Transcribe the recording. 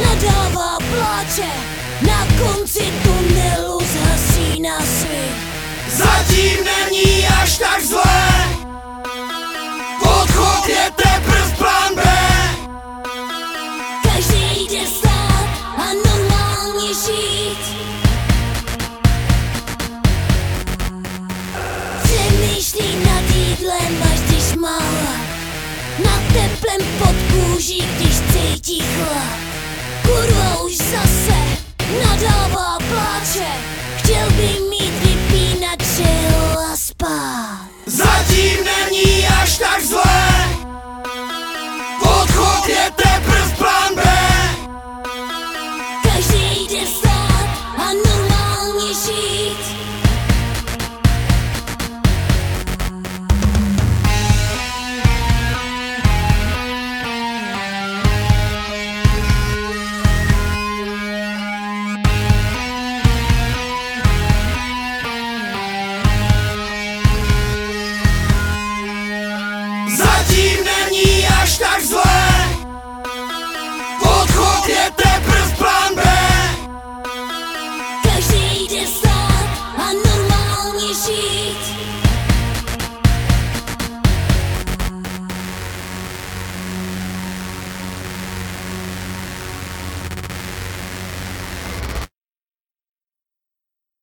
nadává pláče. Na konci tunelu zhasí na svět. Zatím není až tak zlé. Odchod je teprv plán B. Každý jde stát a normálně žít. Přemýšlí nad jídlem až když mála. Na teplém podkůží, když cítí chlad. Kurva už zase nadává pláče. Chtěl by mít vypínače Zatím není až tak zlé. Odchod je teprv plán B. Každý jde stát a normálně žít